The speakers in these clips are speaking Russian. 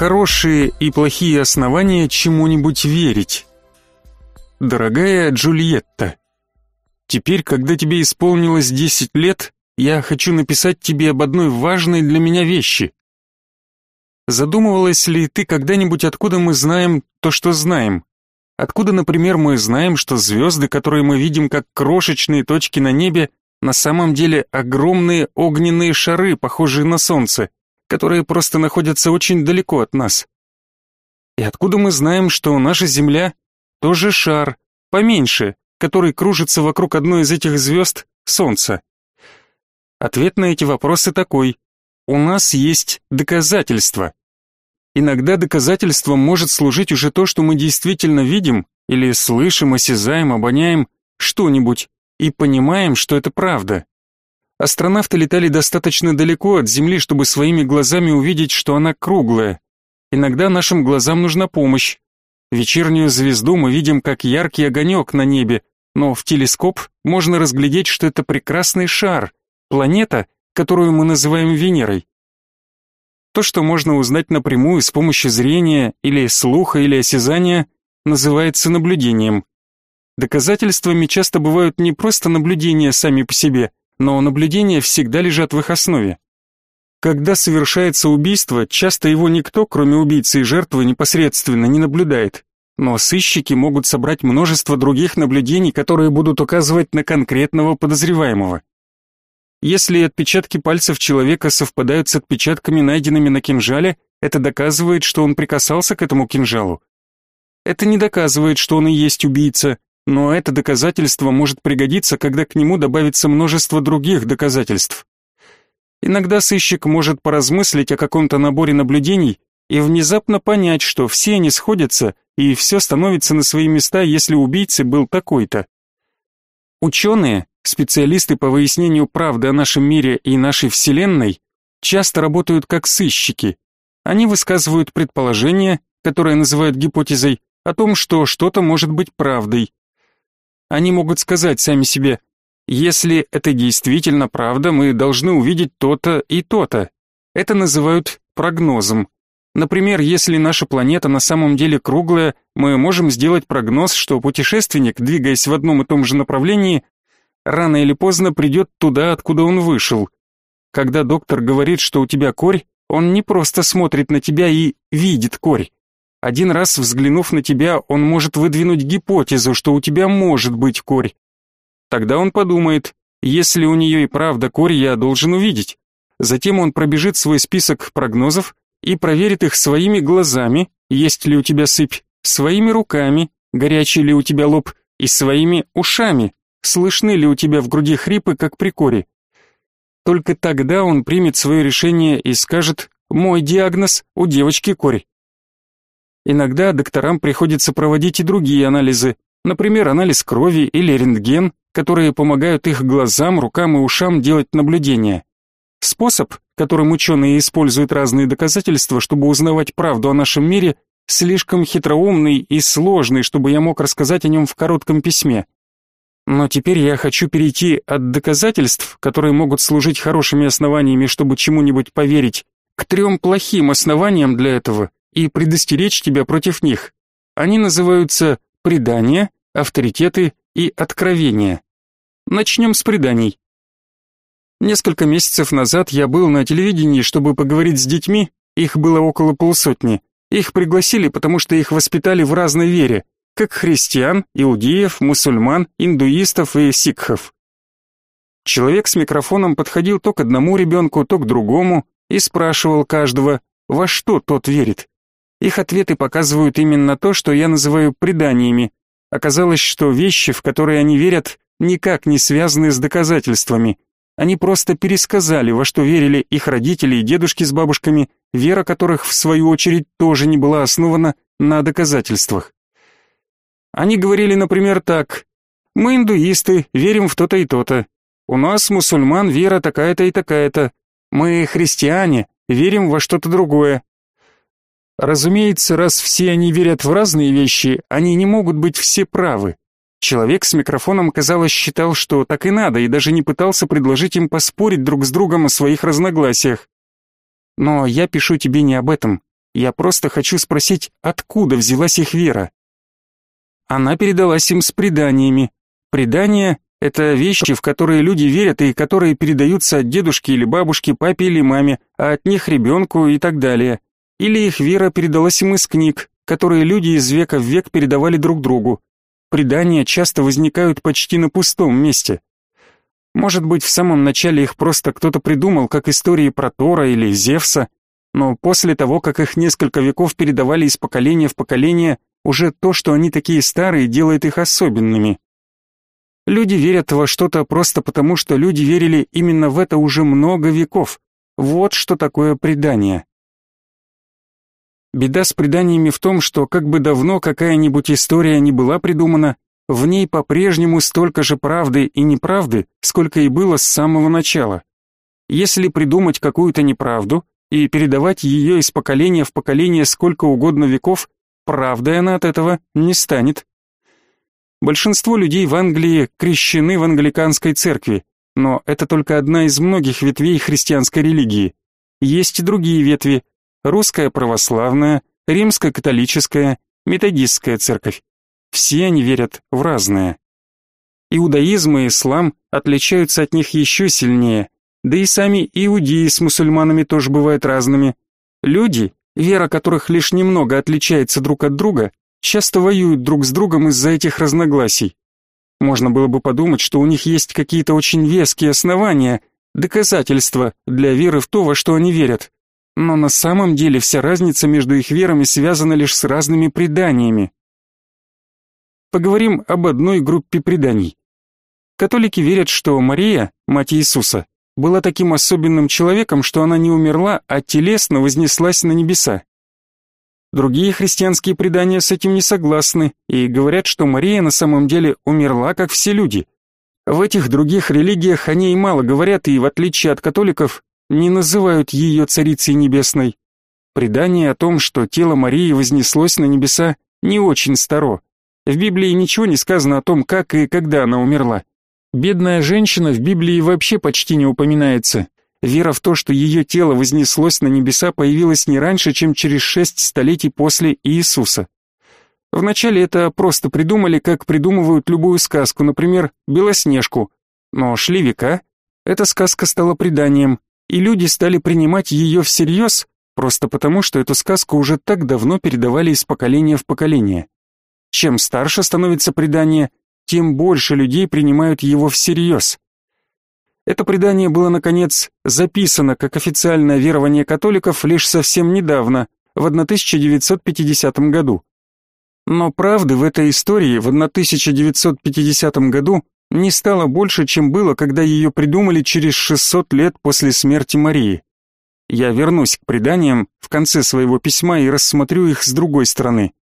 Хорошие и плохие основания чему-нибудь верить. Дорогая Джульетта, теперь, когда тебе исполнилось 10 лет, я хочу написать тебе об одной важной для меня вещи. Задумывалась ли ты когда-нибудь, откуда мы знаем то, что знаем? Откуда, например, мы знаем, что звезды, которые мы видим как крошечные точки на небе, на самом деле огромные огненные шары, похожие на солнце, которые просто находятся очень далеко от нас? И откуда мы знаем, что наша Земля тоже шар, поменьше, который кружится вокруг одной из этих звезд, Солнца? Ответ на эти вопросы такой. У нас есть доказательства. Иногда доказательством может служить уже то, что мы действительно видим или слышим, осязаем, обоняем что-нибудь и понимаем, что это правда. Астронавты летали достаточно далеко от Земли, чтобы своими глазами увидеть, что она круглая. Иногда нашим глазам нужна помощь. Вечернюю звезду мы видим как яркий огонек на небе, но в телескоп можно разглядеть, что это прекрасный шар, планета, которую мы называем Венерой. То, что можно узнать напрямую с помощью зрения или слуха или осязания, называется наблюдением. Доказательствами часто бывают не просто наблюдения сами по себе, но наблюдения всегда лежат в их основе. Когда совершается убийство, часто его никто, кроме убийцы и жертвы, непосредственно не наблюдает. Но сыщики могут собрать множество других наблюдений, которые будут указывать на конкретного подозреваемого. Если отпечатки пальцев человека совпадают с отпечатками, найденными на кинжале, это доказывает, что он прикасался к этому кинжалу. Это не доказывает, что он и есть убийца, но это доказательство может пригодиться, когда к нему добавится множество других доказательств. Иногда сыщик может поразмыслить о каком-то наборе наблюдений и внезапно понять, что все они сходятся, и все становится на свои места, если убийца был такой-то. Ученые, специалисты по выяснению правды о нашем мире и нашей Вселенной, часто работают как сыщики. Они высказывают предположения, которые называют гипотезой, о том, что что-то может быть правдой. Они могут сказать сами себе, если это действительно правда, мы должны увидеть то-то и то-то. Это называют прогнозом. Например, если наша планета на самом деле круглая, мы можем сделать прогноз, что путешественник, двигаясь в одном и том же направлении, рано или поздно придет туда, откуда он вышел. Когда доктор говорит, что у тебя корь, он не просто смотрит на тебя и видит корь. Один раз взглянув на тебя, он может выдвинуть гипотезу, что у тебя может быть корь. Тогда он подумает, если у нее и правда корь, я должен увидеть. Затем он пробежит свой список прогнозов и проверит их своими глазами, есть ли у тебя сыпь, своими руками, горячий ли у тебя лоб, и своими ушами, слышны ли у тебя в груди хрипы, как при коре. Только тогда он примет свое решение и скажет «Мой диагноз у девочки корь». Иногда докторам приходится проводить и другие анализы, например, анализ крови или рентген, которые помогают их глазам, рукам и ушам делать наблюдения. Способ, которым ученые используют разные доказательства, чтобы узнавать правду о нашем мире, слишком хитроумный и сложный, чтобы я мог рассказать о нем в коротком письме. Но теперь я хочу перейти от доказательств, которые могут служить хорошими основаниями, чтобы чему-нибудь поверить, к трем плохим основаниям для этого и предостеречь тебя против них. Они называются предания, авторитеты и откровения. Начнем с преданий. Несколько месяцев назад я был на телевидении, чтобы поговорить с детьми, их было около полсотни. Их пригласили, потому что их воспитали в разной вере, как христиан, иудеев, мусульман, индуистов и сикхов. Человек с микрофоном подходил то к одному ребенку, то к другому и спрашивал каждого, во что тот верит. Их ответы показывают именно то, что я называю преданиями. Оказалось, что вещи, в которые они верят, никак не связаны с доказательствами. Они просто пересказали, во что верили их родители и дедушки с бабушками, вера которых, в свою очередь, тоже не была основана на доказательствах. Они говорили, например, так. «Мы индуисты, верим в то-то и то-то. У нас, мусульман, вера такая-то и такая-то. Мы христиане, верим во что-то другое. Разумеется, раз все они верят в разные вещи, они не могут быть все правы. Человек с микрофоном, казалось, считал, что так и надо, и даже не пытался предложить им поспорить друг с другом о своих разногласиях. Но я пишу тебе не об этом. Я просто хочу спросить, откуда взялась их вера? Она передалась им с преданиями. Предания — это вещи, в которые люди верят и которые передаются от дедушки или бабушки, папе или маме, а от них ребенку и так далее. Или их вера передалась им из книг, которые люди из века в век передавали друг другу. Предания часто возникают почти на пустом месте. Может быть, в самом начале их просто кто-то придумал, как истории про Тора или Зевса, но после того, как их несколько веков передавали из поколения в поколение, уже то, что они такие старые, делает их особенными. Люди верят во что-то просто потому, что люди верили именно в это уже много веков. Вот что такое предание. Беда с преданиями в том, что как бы давно какая-нибудь история не была придумана, в ней по-прежнему столько же правды и неправды, сколько и было с самого начала. Если придумать какую-то неправду и передавать ее из поколения в поколение сколько угодно веков, правдой она от этого не станет. Большинство людей в Англии крещены в англиканской церкви, но это только одна из многих ветвей христианской религии. Есть и другие ветви – русская православная, римская католическая, методистская церковь. Все они верят в разное. Иудаизм и ислам отличаются от них еще сильнее, да и сами иудеи с мусульманами тоже бывают разными. Люди, вера которых лишь немного отличается друг от друга, часто воюют друг с другом из-за этих разногласий. Можно было бы подумать, что у них есть какие-то очень веские основания, доказательства для веры в то, во что они верят. Но на самом деле вся разница между их верами связана лишь с разными преданиями. Поговорим об одной группе преданий. Католики верят, что Мария, мать Иисуса, была таким особенным человеком, что она не умерла, а телесно вознеслась на небеса. Другие христианские предания с этим не согласны и говорят, что Мария на самом деле умерла, как все люди. В этих других религиях о ней мало говорят и, в отличие от католиков, не называют ее царицей небесной. Предание о том, что тело Марии вознеслось на небеса, не очень старо. В Библии ничего не сказано о том, как и когда она умерла. Бедная женщина в Библии вообще почти не упоминается. Вера в то, что ее тело вознеслось на небеса, появилась не раньше, чем через шесть столетий после Иисуса. Вначале это просто придумали, как придумывают любую сказку, например, «Белоснежку». Но шли века, эта сказка стала преданием, и люди стали принимать ее всерьез, просто потому, что эту сказку уже так давно передавали из поколения в поколение. Чем старше становится предание, тем больше людей принимают его всерьез. Это предание было, наконец, записано как официальное верование католиков лишь совсем недавно, в 1950 году. Но правды в этой истории в 1950 году не стало больше, чем было, когда ее придумали через 600 лет после смерти Марии. Я вернусь к преданиям в конце своего письма и рассмотрю их с другой стороны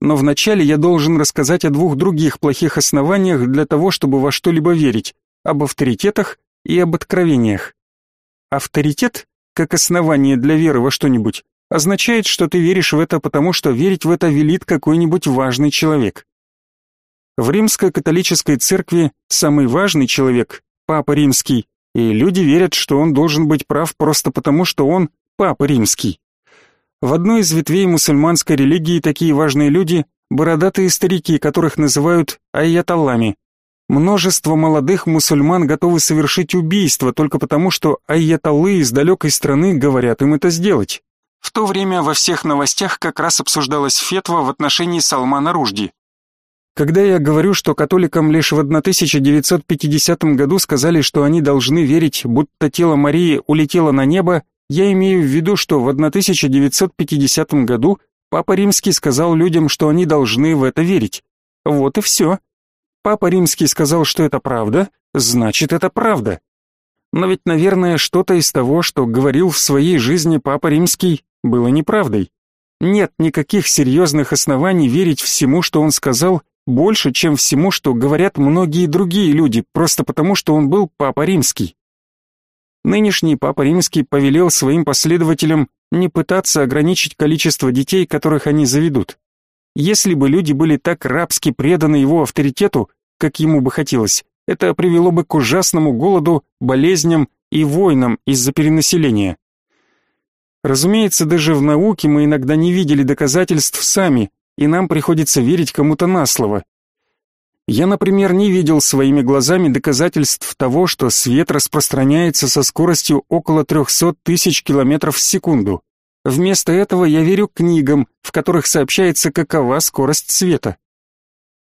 но вначале я должен рассказать о двух других плохих основаниях для того, чтобы во что-либо верить, об авторитетах и об откровениях. Авторитет, как основание для веры во что-нибудь, означает, что ты веришь в это потому, что верить в это велит какой-нибудь важный человек. В римской католической церкви самый важный человек – Папа Римский, и люди верят, что он должен быть прав просто потому, что он Папа Римский. В одной из ветвей мусульманской религии такие важные люди – бородатые старики, которых называют айятоллами. Множество молодых мусульман готовы совершить убийство только потому, что айятоллы из далекой страны говорят им это сделать. В то время во всех новостях как раз обсуждалась фетва в отношении Салмана Ружди. Когда я говорю, что католикам лишь в 1950 году сказали, что они должны верить, будто тело Марии улетело на небо, я имею в виду, что в 1950 году Папа Римский сказал людям, что они должны в это верить. Вот и все. Папа Римский сказал, что это правда, значит это правда. Но ведь, наверное, что-то из того, что говорил в своей жизни Папа Римский, было неправдой. Нет никаких серьезных оснований верить всему, что он сказал, больше, чем всему, что говорят многие другие люди, просто потому, что он был Папа Римский. Нынешний Папа Римский повелел своим последователям не пытаться ограничить количество детей, которых они заведут. Если бы люди были так рабски преданы его авторитету, как ему бы хотелось, это привело бы к ужасному голоду, болезням и войнам из-за перенаселения. Разумеется, даже в науке мы иногда не видели доказательств сами, и нам приходится верить кому-то на слово. Я, например, не видел своими глазами доказательств того, что свет распространяется со скоростью около 300 тысяч километров в секунду. Вместо этого я верю книгам, в которых сообщается, какова скорость света.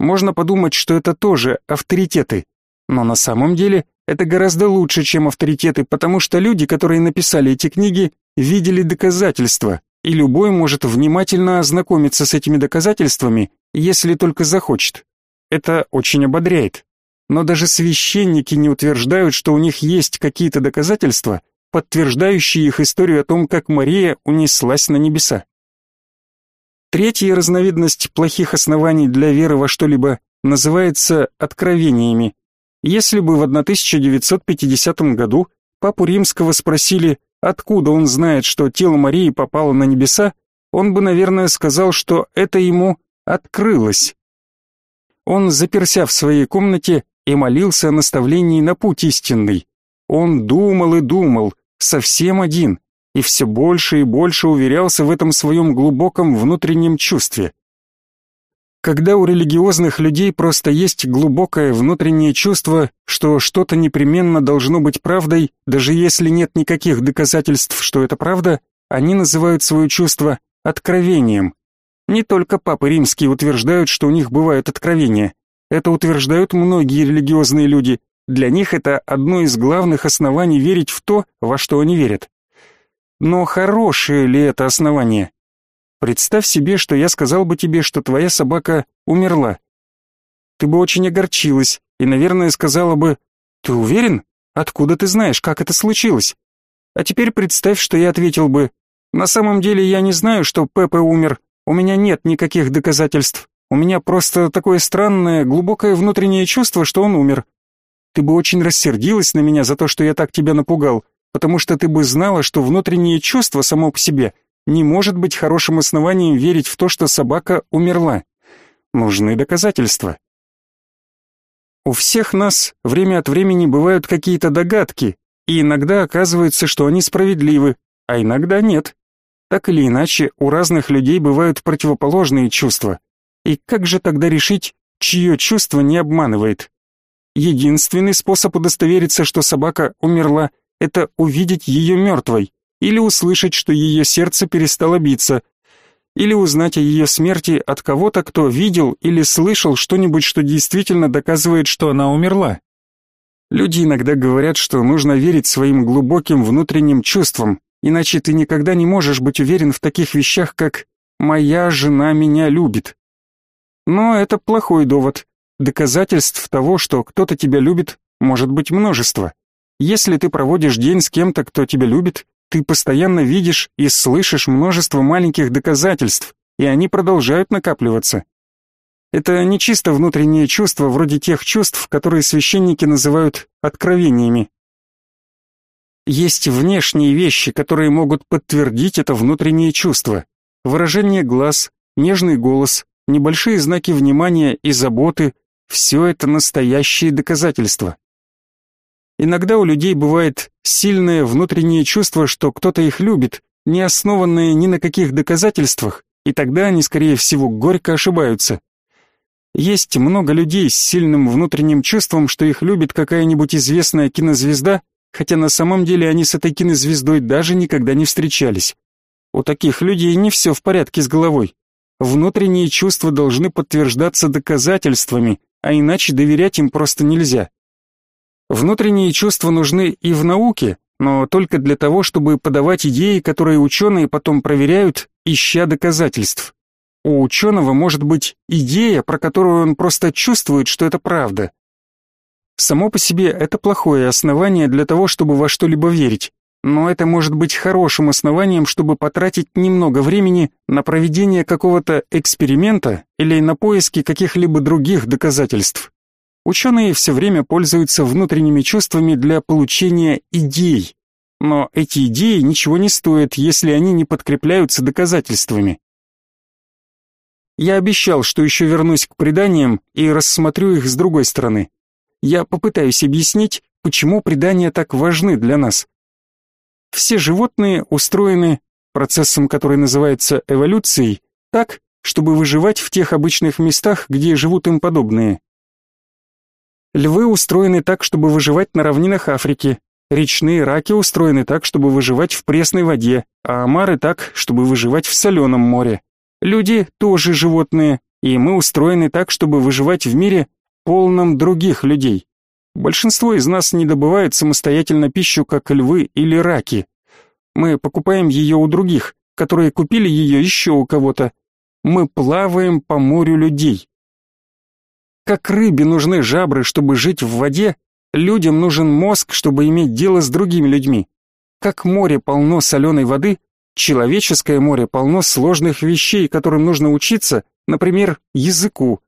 Можно подумать, что это тоже авторитеты, но на самом деле это гораздо лучше, чем авторитеты, потому что люди, которые написали эти книги, видели доказательства, и любой может внимательно ознакомиться с этими доказательствами, если только захочет. Это очень ободряет. Но даже священники не утверждают, что у них есть какие-то доказательства, подтверждающие их историю о том, как Мария унеслась на небеса. Третья разновидность плохих оснований для веры во что-либо называется откровениями. Если бы в 1950 году папу Римского спросили, откуда он знает, что тело Марии попало на небеса, он бы, наверное, сказал, что это ему открылось. Он заперся в своей комнате и молился о наставлении на путь истинный. Он думал и думал, совсем один, и все больше и больше уверялся в этом своем глубоком внутреннем чувстве. Когда у религиозных людей просто есть глубокое внутреннее чувство, что что-то непременно должно быть правдой, даже если нет никаких доказательств, что это правда, они называют свое чувство откровением. Не только папы римские утверждают, что у них бывают откровения. Это утверждают многие религиозные люди. Для них это одно из главных оснований верить в то, во что они верят. Но хорошее ли это основание? Представь себе, что я сказал бы тебе, что твоя собака умерла. Ты бы очень огорчилась и, наверное, сказала бы, «Ты уверен? Откуда ты знаешь, как это случилось?» А теперь представь, что я ответил бы, «На самом деле я не знаю, что Пепе умер, у меня нет никаких доказательств. У меня просто такое странное, глубокое внутреннее чувство, что он умер. Ты бы очень рассердилась на меня за то, что я так тебя напугал, потому что ты бы знала, что внутреннее чувство само по себе не может быть хорошим основанием верить в то, что собака умерла. Нужны доказательства. У всех нас время от времени бывают какие-то догадки, и иногда оказывается, что они справедливы, а иногда нет. Так или иначе, у разных людей бывают противоположные чувства. И как же тогда решить, чье чувство не обманывает? Единственный способ удостовериться, что собака умерла, это увидеть ее мертвой, или услышать, что ее сердце перестало биться, или узнать о ее смерти от кого-то, кто видел или слышал что-нибудь, что действительно доказывает, что она умерла. Люди иногда говорят, что нужно верить своим глубоким внутренним чувствам, Иначе ты никогда не можешь быть уверен в таких вещах, как «моя жена меня любит». Но это плохой довод. Доказательств того, что кто-то тебя любит, может быть множество. Если ты проводишь день с кем-то, кто тебя любит, ты постоянно видишь и слышишь множество маленьких доказательств, и они продолжают накапливаться. Это не чисто внутреннее чувство, вроде тех чувств, которые священники называют откровениями. Есть внешние вещи, которые могут подтвердить это внутреннее чувство. Выражение глаз, нежный голос, небольшие знаки внимания и заботы – все это настоящие доказательства. Иногда у людей бывает сильное внутреннее чувство, что кто-то их любит, не основанное ни на каких доказательствах, и тогда они, скорее всего, горько ошибаются. Есть много людей с сильным внутренним чувством, что их любит какая-нибудь известная кинозвезда – хотя на самом деле они с этой кинозвездой даже никогда не встречались. У таких людей не все в порядке с головой. Внутренние чувства должны подтверждаться доказательствами, а иначе доверять им просто нельзя. Внутренние чувства нужны и в науке, но только для того, чтобы подавать идеи, которые ученые потом проверяют, ища доказательств. У ученого может быть идея, про которую он просто чувствует, что это правда, Само по себе это плохое основание для того, чтобы во что-либо верить, но это может быть хорошим основанием, чтобы потратить немного времени на проведение какого-то эксперимента или на поиски каких-либо других доказательств. Ученые все время пользуются внутренними чувствами для получения идей, но эти идеи ничего не стоят, если они не подкрепляются доказательствами. Я обещал, что еще вернусь к преданиям и рассмотрю их с другой стороны я попытаюсь объяснить, почему предания так важны для нас. Все животные устроены процессом, который называется эволюцией, так, чтобы выживать в тех обычных местах, где живут им подобные. Львы устроены так, чтобы выживать на равнинах Африки, речные раки устроены так, чтобы выживать в пресной воде, а омары так, чтобы выживать в соленом море. Люди тоже животные, и мы устроены так, чтобы выживать в мире, полном других людей. Большинство из нас не добывает самостоятельно пищу, как львы или раки. Мы покупаем ее у других, которые купили ее еще у кого-то. Мы плаваем по морю людей. Как рыбе нужны жабры, чтобы жить в воде, людям нужен мозг, чтобы иметь дело с другими людьми. Как море полно соленой воды, Человеческое море полно сложных вещей, которым нужно учиться, например, языку.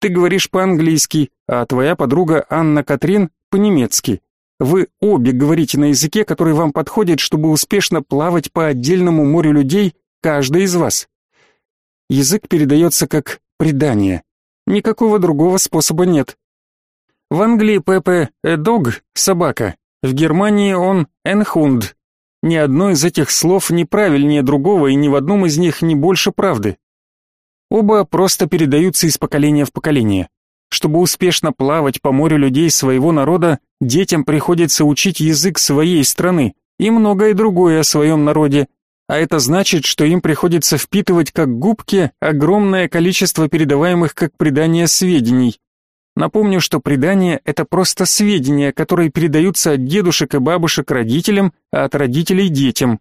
Ты говоришь по-английски, а твоя подруга Анна Катрин по-немецки. Вы обе говорите на языке, который вам подходит, чтобы успешно плавать по отдельному морю людей, каждый из вас. Язык передается как предание. Никакого другого способа нет. В Англии Пепе – «эдог» – собака, в Германии он «энхунд» Ни одно из этих слов неправильнее другого, и ни в одном из них не больше правды. Оба просто передаются из поколения в поколение. Чтобы успешно плавать по морю людей своего народа, детям приходится учить язык своей страны и многое другое о своем народе, а это значит, что им приходится впитывать как губки огромное количество передаваемых как предания сведений. Напомню, что предания – это просто сведения, которые передаются от дедушек и бабушек родителям, а от родителей детям.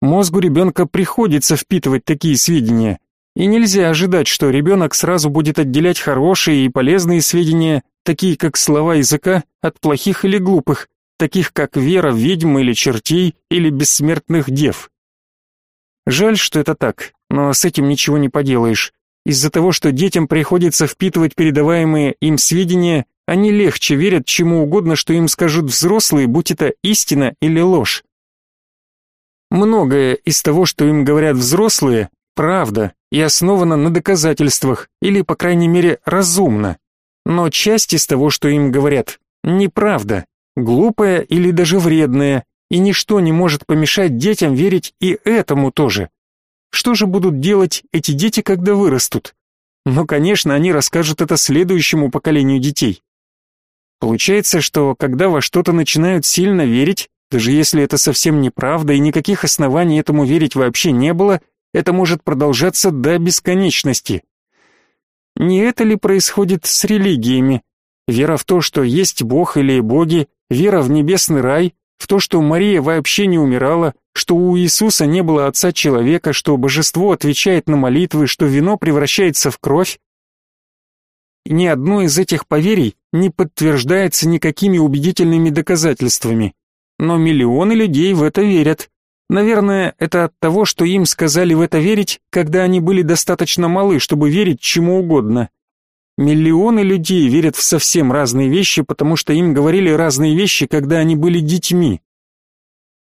Мозгу ребенка приходится впитывать такие сведения, и нельзя ожидать, что ребенок сразу будет отделять хорошие и полезные сведения, такие как слова языка, от плохих или глупых, таких как вера в ведьм или чертей или бессмертных дев. Жаль, что это так, но с этим ничего не поделаешь. Из-за того, что детям приходится впитывать передаваемые им сведения, они легче верят чему угодно, что им скажут взрослые, будь это истина или ложь. Многое из того, что им говорят взрослые, правда и основано на доказательствах, или, по крайней мере, разумно. Но часть из того, что им говорят, неправда, глупая или даже вредная, и ничто не может помешать детям верить и этому тоже. Что же будут делать эти дети, когда вырастут? Ну, конечно, они расскажут это следующему поколению детей. Получается, что когда во что-то начинают сильно верить, даже если это совсем неправда и никаких оснований этому верить вообще не было, это может продолжаться до бесконечности. Не это ли происходит с религиями? Вера в то, что есть Бог или боги, вера в небесный рай, в то, что Мария вообще не умирала, что у Иисуса не было отца человека, что божество отвечает на молитвы, что вино превращается в кровь. Ни одно из этих поверий не подтверждается никакими убедительными доказательствами. Но миллионы людей в это верят. Наверное, это от того, что им сказали в это верить, когда они были достаточно малы, чтобы верить чему угодно. Миллионы людей верят в совсем разные вещи, потому что им говорили разные вещи, когда они были детьми.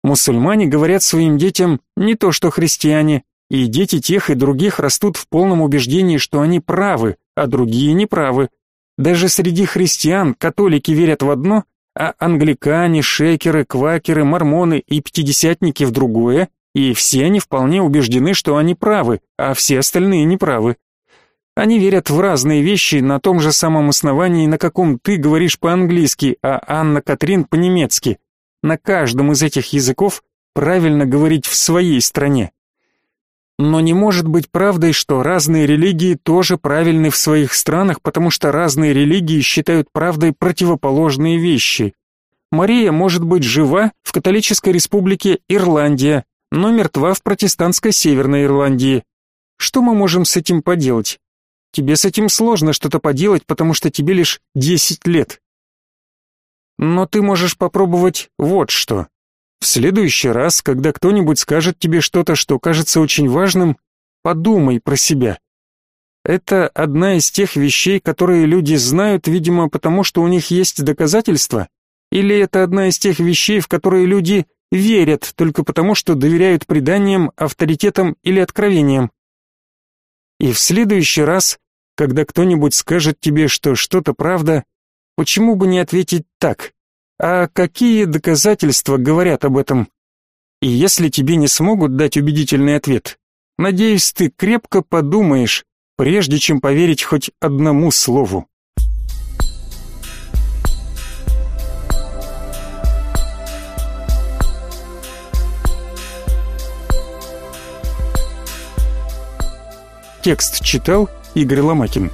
Мусульмане говорят своим детям не то, что христиане, и дети тех и других растут в полном убеждении, что они правы, а другие неправы. Даже среди христиан католики верят в одно, а англикане, шекеры, квакеры, мормоны и пятидесятники в другое, и все они вполне убеждены, что они правы, а все остальные неправы. Они верят в разные вещи на том же самом основании, на каком ты говоришь по-английски, а Анна Катрин по-немецки. На каждом из этих языков правильно говорить в своей стране. Но не может быть правдой, что разные религии тоже правильны в своих странах, потому что разные религии считают правдой противоположные вещи. Мария может быть жива в католической республике Ирландия, но мертва в протестантской Северной Ирландии. Что мы можем с этим поделать? Тебе с этим сложно что-то поделать, потому что тебе лишь десять лет. Но ты можешь попробовать вот что. В следующий раз, когда кто-нибудь скажет тебе что-то, что кажется очень важным, подумай про себя. Это одна из тех вещей, которые люди знают, видимо, потому что у них есть доказательства? Или это одна из тех вещей, в которые люди верят только потому, что доверяют преданиям, авторитетам или откровениям? И в следующий раз когда кто-нибудь скажет тебе, что что-то правда, почему бы не ответить так? А какие доказательства говорят об этом? И если тебе не смогут дать убедительный ответ, надеюсь, ты крепко подумаешь, прежде чем поверить хоть одному слову. Текст читал Игорь Ломакин.